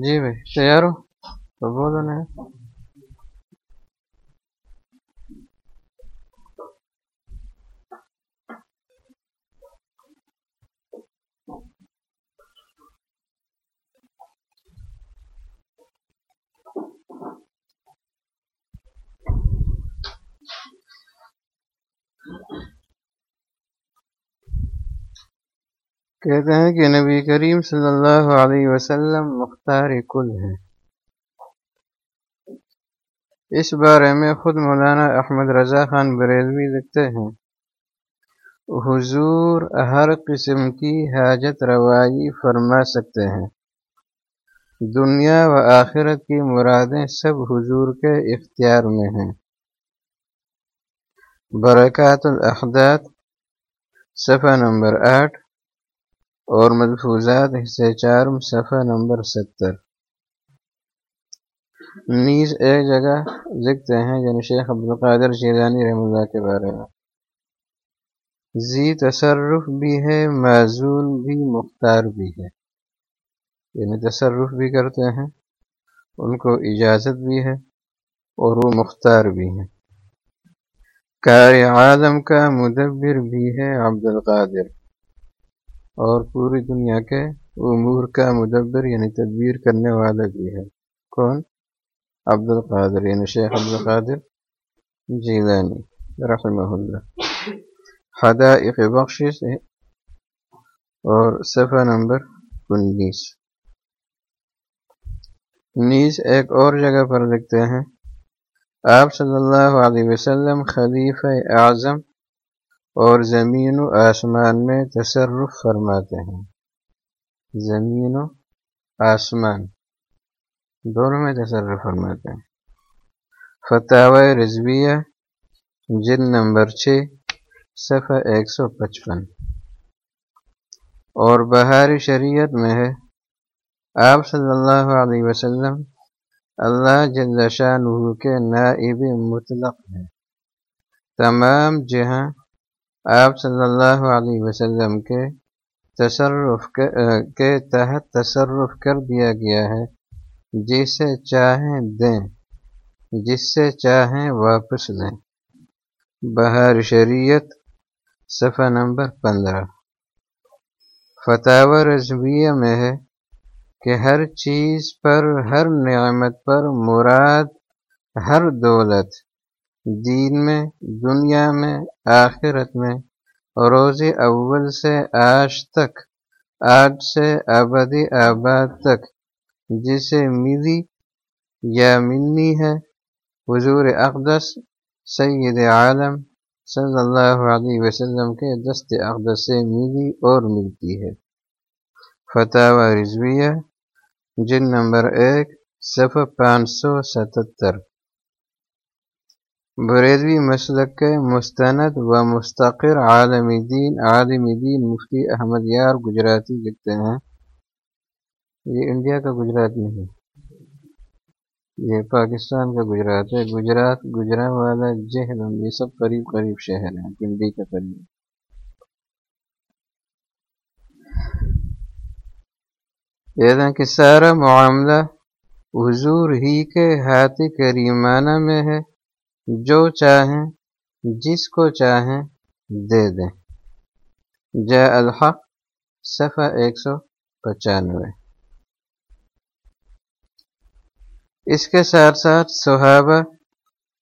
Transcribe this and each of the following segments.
جی بھائی تیار ہو؟ تو بولو نا۔ کہتے ہیں کہ نبی کریم صلی اللہ علیہ وسلم مختار کل ہے اس بارے میں خود مولانا احمد رضا خان بریلوی لکھتے ہیں۔ حضور ہر قسم کی حاجت روائی فرما سکتے ہیں۔ دنیا و آخرت کی مرادیں سب حضور کے اختیار میں ہیں۔ برکات الاحداد صفحہ نمبر آٹھ۔ اور ملفوظات حصے چار صفحہ نمبر ستر۔ نیز ایک جگہ لکھتے ہیں یعنی شیخ عبدالقادر شیرانی رحم اللہ کے بارے میں۔ زی تصرف بھی ہے معذول بھی، مختار بھی ہے۔ یعنی تصرف بھی کرتے ہیں، ان کو اجازت بھی ہے اور وہ مختار بھی ہیں۔ کار عالم کا مدبر بھی ہے عبد القادر اور پوری دنیا کے امور کا مدبر یعنی تدبیر کرنے والا بھی ہے۔ کون؟ عبد القادر یعنی شیخ عبد القادر جیلانی، رحمہ اللہ۔ حدائق بخش اور صفحہ نمبر انیس۔ نیز ایک اور جگہ پر لکھتے ہیں، آپ صلی اللہ علیہ وسلم خلیفہ اعظم اور زمین و آسمان میں تصرف فرماتے ہیں۔ زمین و آسمان، دونوں میں تصرف فرماتے ہیں۔ فتح رضویہ جن نمبر چھ، صفحہ ایک سو پچپن۔ اور بہاری شریعت میں ہے، آپ صلی اللہ علیہ وسلم اللہ جل شاہ کے نائب مطلق ہیں۔ تمام جہاں آپ صلی اللہ علیہ وسلم کے تصرف کے تحت تصرف کر دیا گیا ہے، جسے چاہیں دیں جس سے چاہیں واپس لیں۔ بہار شریعت، صفحہ نمبر پندرہ۔ فتح رضویہ میں ہے کہ ہر چیز پر، ہر نعمت پر مراد ہر دولت دین میں، دنیا میں، آخرت میں۔ روز اول سے آج تک، آج سے آبادی آباد تک۔ جسے ملی یا ملنی ہے، حضور اقدس سید عالم صلی اللہ علیہ وسلم کے دست اقدس سے ملی اور ملتی ہے۔ فتح و رضویہ جن نمبر ایک، صفحہ پانچ سو ستتر۔ بریدوی مسلک کے مستند و مستقر عالمی دین عالمی دین مفتی احمد یار گجراتی لکھتے ہیں۔ یہ انڈیا کا گجرات نہیں، یہ پاکستان کا گجرات ہے۔ گجرات گجرا والا جہلم یہ سب قریب قریب شہر ہیں پنڈی کا قریب۔ یہ کہ سارا معاملہ حضور ہی کے ہاتھ کریمانہ میں ہے۔ جو چاہیں، جس کو چاہیں، دے دیں۔ جے الحق، صفحہ ایک سو پچانوے۔ اس کے ساتھ ساتھ صحابہ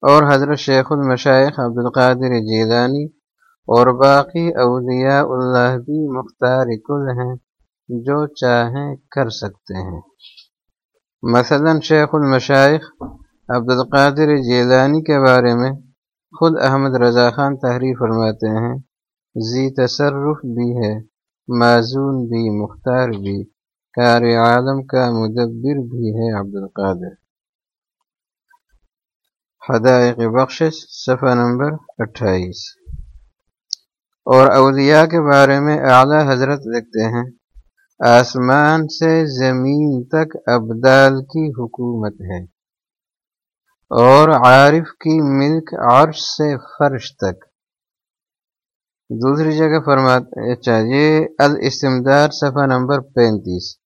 اور حضرت شیخ المشائق عبد القادر جیلانی اور باقی اولیاء اللہ بھی مختار کل ہیں، جو چاہیں کر سکتے ہیں۔ مثلا شیخ المشائق عبد القادر جیلانی کے بارے میں خود احمد رضا خان تحریر فرماتے ہیں، زی تصرف بھی ہے معذون بھی، مختار بھی، کار عالم کا مدبر بھی ہے عبد القادر حدائق بخشش، صفحہ نمبر اٹھائیس۔ اور اولیاء کے بارے میں اعلیٰ حضرت لکھتے ہیں، آسمان سے زمین تک ابدال کی حکومت ہے۔ اور عارف کی ملک عرش سے فرش تک۔ دوسری جگہ فرماتے چاہیے اچھا، الاستمدار صفحہ نمبر پینتیس۔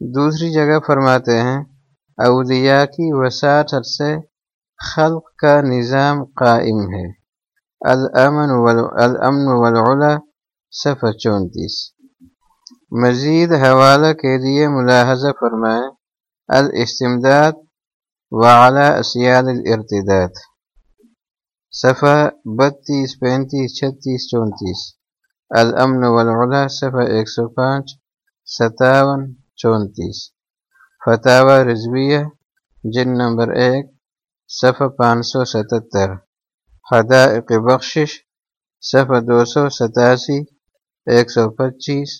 دوسری جگہ فرماتے ہیں اولیاء کی وساطت سے خلق کا نظام قائم ہے۔ الامن الامن والعلا، صفحہ چونتیس۔ مزید حوالہ کے لیے ملاحظہ فرمائیں، الاستمداد وعلا اسیال الارتداد. صفحہ بتیس پینتیس چھتیس چونتیس الامن والعلا صفحہ ایک سو پانچ. ستاون چونتیس فتح رضویہ جن نمبر ایک. صفحہ پانچ سو ستتر. حدائق بخشش صفحہ دو سو ستاسی. ایک سو پچیس،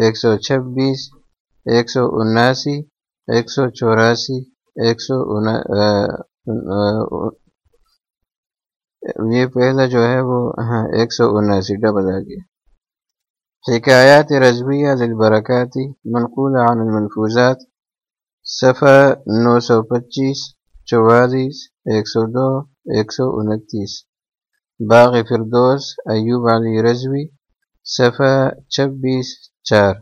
ایک سو چھبیس، ایک سو اناسی، ایک سو چوراسی. ایک سو یہ پہلا جو ہے وہ ہاں ایک سو اناسی، ڈبل آ گیا حکایات رضویہ للبرکاتی منقول عن المنفوظات صفحہ نو سو پچیس، چوالیس، ایک سو دو، ایک سو انتیس۔ باغ فردوس، ایوب علی رضوی، صفحہ چھبیس چار۔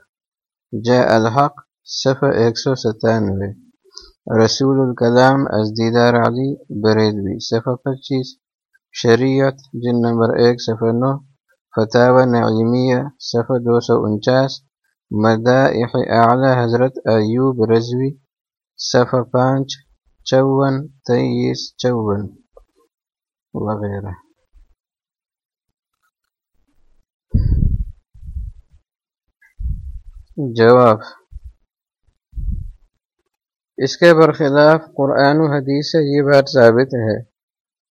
جے الحق، صفحہ ایک سو ستانوے۔ رسول الکلام از دیدار علی بریدوی صفحہ پچیس۔ شریعت جن نمبر ایک، صفحہ نو۔ فتح نعیمیہ، صفحہ دو سو انچاس۔ مدائح اعلی حضرت ایوب رضوی۔ صفحہ پانچ، چون تیئیس چون وغیرہ جواب اس کے برخلاف قرآن و حدیث سے یہ بات ثابت ہے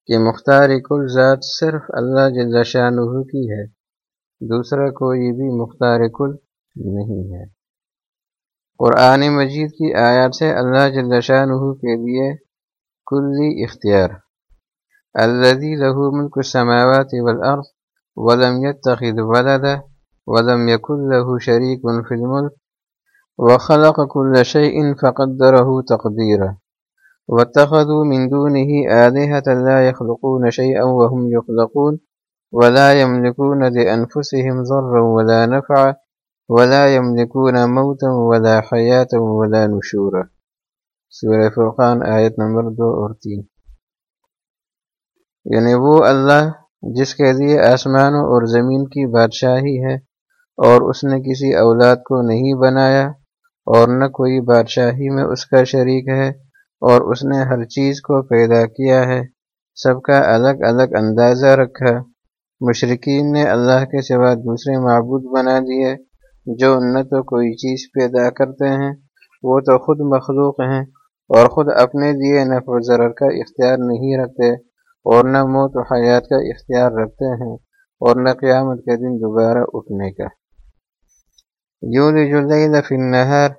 کہ مختار کل ذات صرف اللہ جل شاہ کی ہے، دوسرا کوئی بھی مختار کل نہیں ہے۔ قرآن مجید کی آیات سے اللہ جل شاہ کے لیے کلی اختیار۔ الذي له ملك السماوات والأرض ولم يتخذ ولدا ولم يكن له شريك في الملك وخلق كل شيء فقدره تقديرا. واتخذوا من دونه آلهة لا يخلقون شيئا وهم يخلقون ولا يملكون لأنفسهم ضرا ولا نفعا ولا يملكون موتا ولا حياة ولا نشورا. سورہ فرقان آیت نمبر دو اور تین. یعنی وہ اللہ جس کے لیے آسمانوں اور زمین کی بادشاہی ہے اور اس نے کسی اولاد کو نہیں بنایا اور نہ کوئی بادشاہی میں اس کا شریک ہے، اور اس نے ہر چیز کو پیدا کیا ہے۔ سب کا الگ الگ اندازہ رکھا۔ مشرقین نے اللہ کے سوا دوسرے معبود بنا دیے، جو نہ تو کوئی چیز پیدا کرتے ہیں، وہ تو خود مخلوق ہیں اور خود اپنے لیے نفع و ضرر کا اختیار نہیں رکھتے اور نہ موت و حیات کا اختیار رکھتے ہیں اور نہ قیامت کے دن دوبارہ اٹھنے کا۔ یولج اللیل فی النہار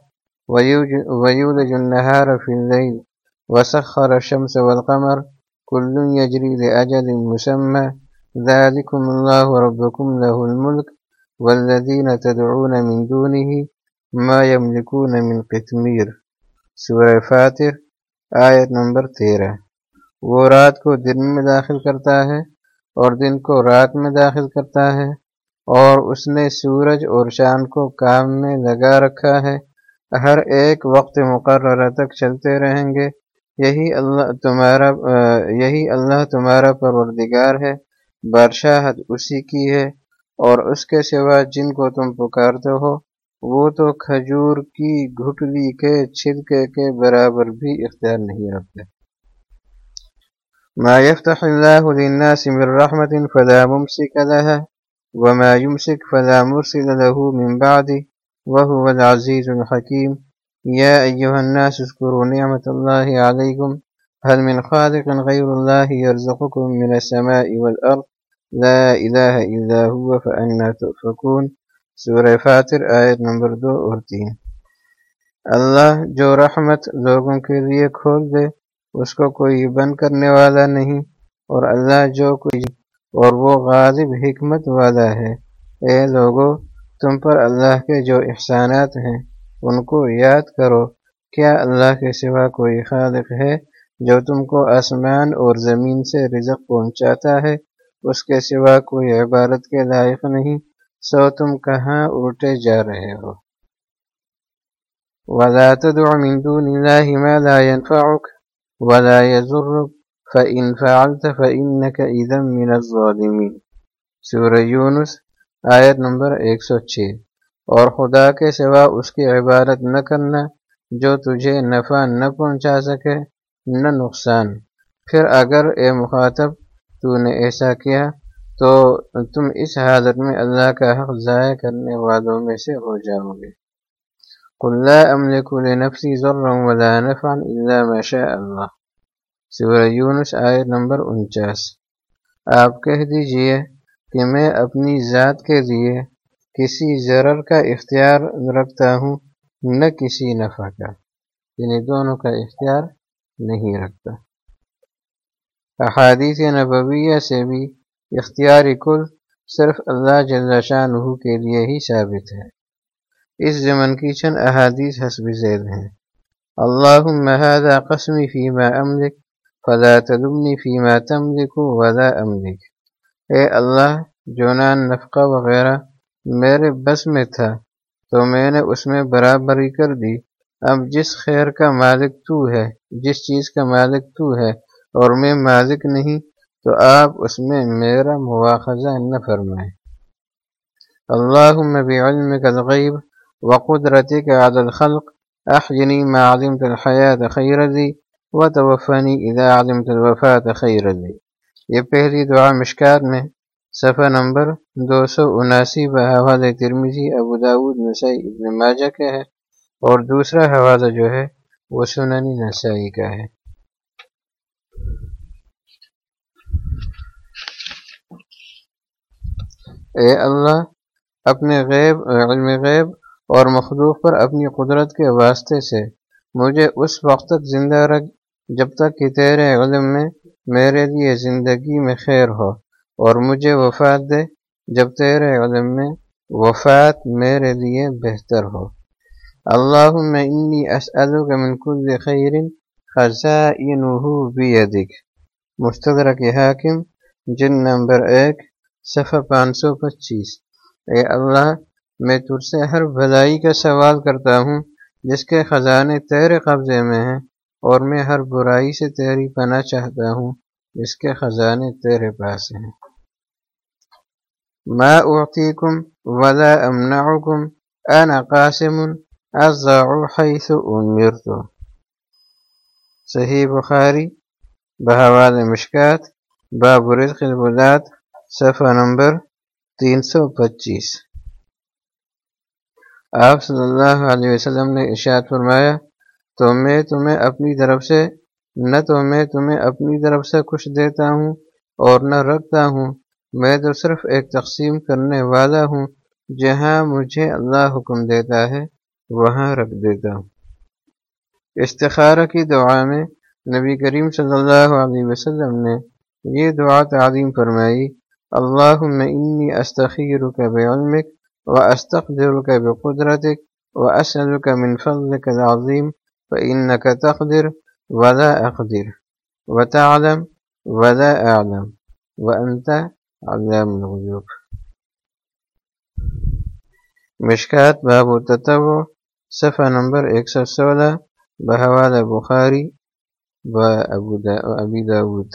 ویولج النہار فی اللیل وسخر الشمس والقمر کل یجری لأجل مسمى ذالکم اللہ ربکم له الملک والذین تدعون من دونه ما يملكون من قتمیر سورہ فاتر آیت نمبر تیرہ وہ رات کو دن میں داخل کرتا ہے اور دن کو رات میں داخل کرتا ہے اور اس نے سورج اور چاند کو کام میں لگا رکھا ہے۔ ہر ایک وقت مقررہ تک چلتے رہیں گے۔ یہی اللہ تمہارا، یہی اللہ تمہارا پروردگار ہے۔ بادشاہت اسی کی ہے۔ اور اس کے سوا جن کو تم پکارتے ہو، وہ تو کھجور کی گھٹلی کے، چھلکے کے برابر بھی اختیار نہیں رکھتے۔ ما يفتح الله للناس من رحمة فلا ممسك لها۔ وما يمسك فلا مرسل له من بعده وهو العزيز الحكيم يا أيها الناس اذكروا نعمة الله عليكم هل من خالق غير الله يرزقكم من السماء والأرض لا الہ الا هو فانا تؤفکون سورہ فاتر آیت نمبر دو اور تین۔ اللہ جو رحمت لوگوں کے لیے کھول دے، اس کو کوئی بند کرنے والا نہیں، اور اللہ جو کچھ اور وہ غالب حکمت والا ہے۔ اے لوگو، تم پر اللہ کے جو احسانات ہیں، ان کو یاد کرو۔ کیا اللہ کے سوا کوئی خالق ہے جو تم کو آسمان اور زمین سے رزق پہنچاتا ہے؟ اس کے سوا کوئی عبارت کے لائق نہیں، سو تم کہاں الٹے جا رہے ہو؟ ولا تدع من دون الله ما لا ينفعك ولا يضرك فَإِن فَعَلْتَ فَإِنَّكَ إِذًا مِنَ الظَّالِمِينَ۔ سورہ یونس، آیت نمبر 106 اور خدا کے سوا اس کی عبادت نہ کرنا جو تجھے نفع نہ پہنچا سکے، نہ نقصان۔ پھر اگر اے مخاطب تو نے ایسا کیا، تو تم اس حالت میں اللہ کا حق ضائع کرنے والوں میں سے ہو جاؤ گے۔ قل لا املك لنفسي ضرا ولا نفعا الا ما شاء الله۔ سورہ یونس آیت نمبر انچاس۔ آپ کہہ دیجیے کہ میں اپنی ذات کے لیے کسی ضرر کا اختیار رکھتا ہوں، نہ کسی نفع کا۔ یعنی دونوں کا اختیار نہیں رکھتا۔ احادیث نبویہ سے بھی اختیار کل صرف اللہ جل شاہ کے لیے ہی ثابت ہے۔ اس زمن کی چند احادیث حسب ذیل ہیں۔ اللہ قسمی فیما املک فلا تلمنی فیما تملک ولا املک اے اللہ، جو نان نفقہ وغیرہ میرے بس میں تھا، تو میں نے اس میں برابری کر دی۔ اب جس خیر کا مالک تو ہے، جس چیز کا مالک تو ہے، اور میں مالک نہیں، تو آپ اس میں میرا مواخذہ نہ فرمائیں۔ اللہم بعلمک الغیب وقدرتک علی الخلق احجنی ما علمت الحیات خیر و توفنی اذا علمت الوفات خیر لی یہ پہلی دعا مشکات میں صفحہ نمبر دو سو اناسی بحوالِ ترمیزی ابو داود، نسائی، ابن ماجہ کا ہے اور دوسرا حوالہ جو ہے وہ سننی نسائی کا ہے۔ اے اللہ، اپنے غیب، علم غیب اور مخلوق پر اپنی قدرت کے واسطے سے مجھے اس وقت تک زندہ رکھ جب تک کہ تیرے علم میں میرے لیے زندگی میں خیر ہو، اور مجھے وفات دے، جب تیرے علم میں وفات میرے لیے بہتر ہو۔ اللہم انی اسألوک من کل خیر خزائنہو بیدک مستدرک حاکم، جن نمبر ایک، صفحہ پانچ سو پچیس۔ اے اللہ، میں تجھ سے ہر بھلائی کا سوال کرتا ہوں، جس کے خزانے تیرے قبضے میں ہیں۔ اور میں ہر برائی سے تیری پناہ چاہتا ہوں، جس کے خزانے تیرے پاس ہیں۔ ما اعطیکم ولا امنعکم انا قاسم حیث امرتو صحیح بخاری بحوال مشکات، باب رزق البلاد، صفحہ نمبر تین سو پچیس۔ آپ صلی اللہ علیہ وسلم نے ارشاد فرمایا تو میں تمہیں اپنی طرف سے، نہ تو میں تمہیں اپنی طرف سے کچھ دیتا ہوں اور نہ رکھتا ہوں۔ میں تو صرف ایک تقسیم کرنے والا ہوں، جہاں مجھے اللہ حکم دیتا ہے، وہاں رکھ دیتا ہوں۔ استخارہ کی دعا میں نبی کریم صلی اللہ علیہ وسلم نے یہ دعا تعلیم فرمائی اللہ انی استخیرک بعلمک و استقدرک بقدرتک و اسلک من فضلک العظیم۔ فإنك تقدر ولا أقدر وتعلم ولا أعلم وأنت علام الغيوب مشکات باب التتبع صفحہ نمبر ایک سو سولہ بحوال بخاری و ابی داود۔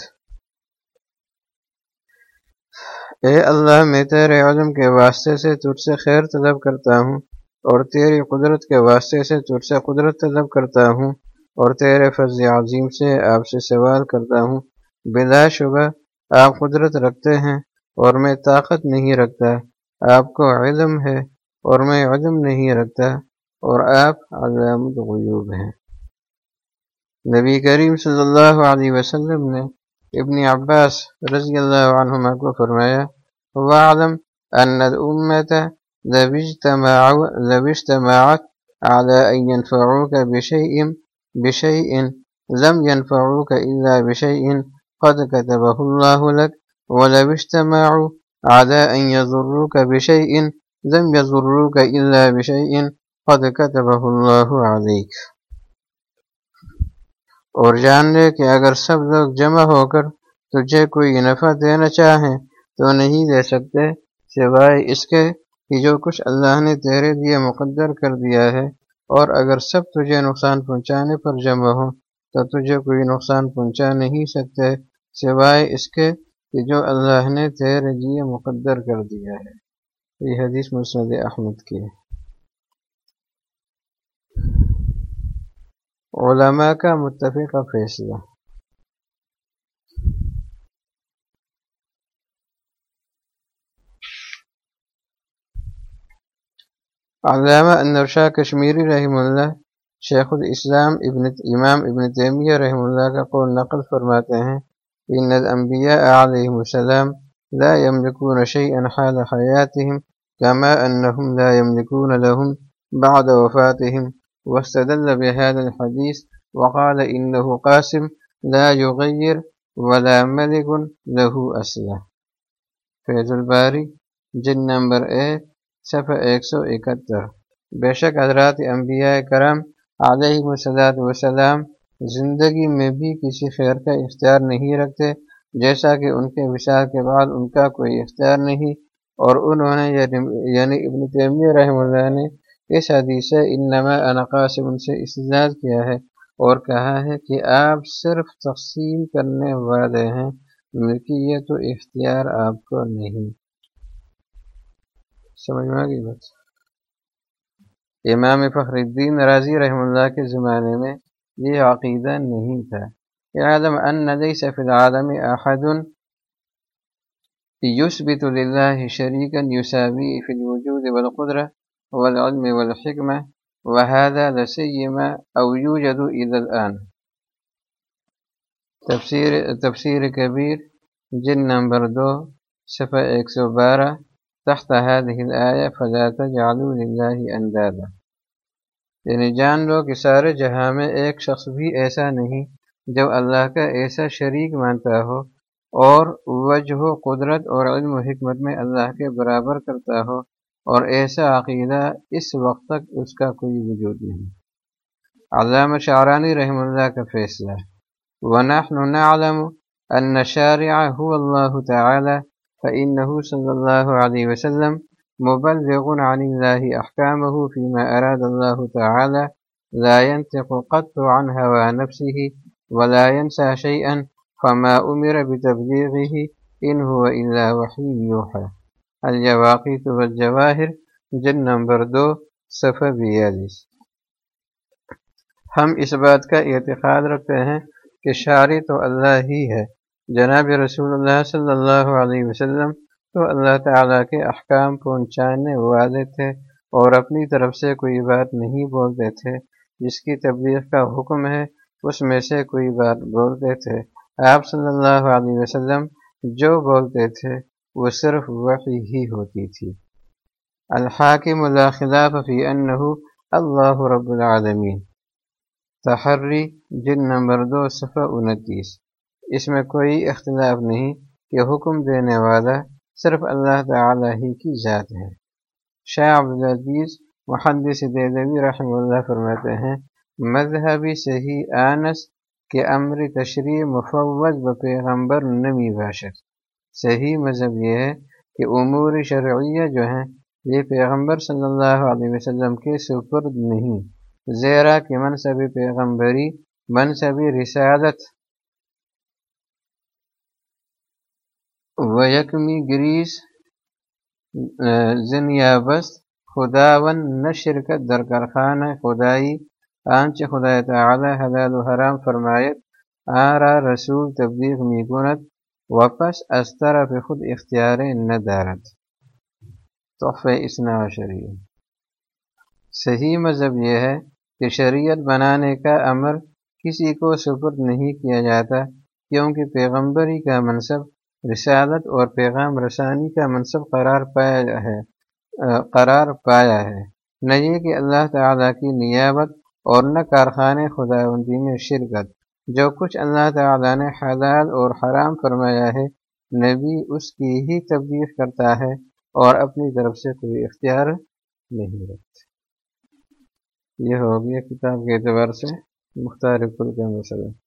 اے اللہ، میں تیرے علم کے واسطے سے تجھ سے خیر طلب کرتا ہوں۔ اور تیری قدرت کے واسطے سے تجھ سے قدرت طلب کرتا ہوں، اور تیرے فضل عظیم سے آپ سے سوال کرتا ہوں۔ بلا شبہ، آپ قدرت رکھتے ہیں اور میں طاقت نہیں رکھتا۔ آپ کو علم ہے اور میں علم نہیں رکھتا، اور آپ علامت غیوب ہیں۔ نبی کریم صلی اللہ علیہ وسلم نے ابن عباس رضی اللہ عنہما کو فرمایا وعلم ان الامت لو اجتمعت على أن ينفعوك بشيء بشيء لم ينفعوك إلا بشيء قد كتبه الله لك. ولو اجتمعوا على أن يضروك بشيء لم يضروك إلا بشيء قد كتبه الله عليك. اور جان لے کہ اگر سب لوگ جمع ہو کر تجھے کوئی نفع دینا چاہیں تو نہیں دے سکتے سوائے اس کے کہ جو کچھ اللہ نے تیرے لیے مقدر کر دیا ہے، اور اگر سب تجھے نقصان پہنچانے پر جمع ہوں، تو تجھے کوئی نقصان پہنچا نہیں سکتے، سوائے اس کے کہ جو اللہ نے تیرے لیے مقدر کر دیا ہے۔ یہ حدیث مسند احمد کی ہے۔ علماء کا متفق فیصلہ۔ علامہ انرشا کشمیری رحم اللہ شیخ الاسلام ابن امام ابن تیمیہ رحم اللہ کا قول نقل فرماتے ہیں، ان الانبیاء علیہ السلام لا يملكون شيئا حال حياتهم كما انهم لا يملكون لهم بعد وفاتهم واستدل بهذا الحديث وقال انه قاسم لا يغير ولا ملك له اسلح فیض الباری جن نمبر ایک صفحہ ایک سو اکہتر۔ بے شک حضرات انبیاء کرم علیہ وسلات وسلام زندگی میں بھی کسی خیر کا اختیار نہیں رکھتے جیسا کہ ان کے وشال کے بعد ان کا کوئی اختیار نہیں۔ اور انہوں نے یعنی, یعنی ابن تیمیہ رحمہ اللہ نے اس حدیث انما انقا سے ان سے استجاج کیا ہے اور کہا ہے کہ آپ صرف تقسیم کرنے والے ہیں ملکیت و اختیار آپ کو نہیں۔ سمجھ میں آگئی بات۔ امام فخر الدین راضی رحم اللہ کے زمانے میں یہ عقیدہ نہیں تھا اعلم ان ليس في العالم احد يثبت لله شريكا يساوي في الوجود والقدرة والعلم والحكمة وهذا لسيما او يوجد الى الان۔ تفسیر تفسیر کبیر جن نمبر دو، صفحہ ایک سو بارہ۔ تحت هذه الآية فلا تجعلوا لله اندادا یعنی جان لو کہ سارے جہاں میں ایک شخص بھی ایسا نہیں جو اللہ کا ایسا شریک مانتا ہو اور وجہ و قدرت اور علم و حکمت میں اللہ کے برابر کرتا ہو اور ایسا عقیدہ اس وقت تک اس کا کوئی وجود نہیں۔ علامہ شعرانی رحم اللہ کا فیصلہ ونحن نعلم ان شارع هو الله تعالی فإنه صلى الله عليه وسلم مبلغ عن الله أحكامه فيما أراد الله تعالى لا ينطق قط عن هوى نفسه ولا ينسى شيئا فما أمر بتبليغه إن هو إلا وحي يوحى. الجواقيت والجواهر جن نمبر دو، صفحہ بیالیس۔ ہم اس بات کا اعتقاد رکھتے ہیں کہ شاعری تو اللہ ہی ہے۔ جناب رسول اللہ صلی اللہ علیہ وسلم تو اللہ تعالیٰ کے احکام پہنچانے والے تھے اور اپنی طرف سے کوئی بات نہیں بولتے تھے۔ جس کی تبلیغ کا حکم ہے، اس میں سے کوئی بات بولتے تھے۔ آپ صلی اللہ علیہ وسلم جو بولتے تھے، وہ صرف وحی ہی ہوتی تھی۔ الحاکم اللہ فی انہو اللہ رب العالمین۔ تحری جن نمبر دو، صفحہ انتیس۔ اس میں کوئی اختلاف نہیں کہ حکم دینے والا صرف اللہ تعالی ہی کی ذات ہے۔ شاہ عبدالعزیز محدث دیدوی رحمہ اللہ فرماتے ہیں، مذہبی صحیح آنس کے امر تشریح مفوض و پیغمبر نمی باشد۔ صحیح مذہب یہ ہے کہ امور شرعیہ جو ہیں، یہ پیغمبر صلی اللہ علیہ وسلم کے سپرد نہیں۔ زیرا کہ منصب پیغمبری منصبی رسالت و یکمی گریس زنیابست خداون نہ شرکت در کارخانہ خدائی آنچ خدا تعالی حلال و حرام فرمایت آرا رسول تبلیغ میکند واپس از طرف خود اختیار نہ دارت تحفہ اسنا شریع صحیح مذہب یہ ہے کہ شریعت بنانے کا امر کسی کو سپرد نہیں کیا جاتا، کیونکہ پیغمبری کا منصب رسالت اور پیغام رسانی کا منصب قرار پایا ہے قرار پایا ہے۔ نہ یہ کہ اللہ تعالیٰ کی نیابت اور نہ کارخانے خداوندی میں شرکت۔ جو کچھ اللہ تعالیٰ نے حلال اور حرام فرمایا ہے، نبی اس کی ہی تبدیل کرتا ہے اور اپنی طرف سے کوئی اختیار نہیں رکھتا۔ یہ ہو گیا کتاب کے اعتبار سے مختار کل کا مسئلہ۔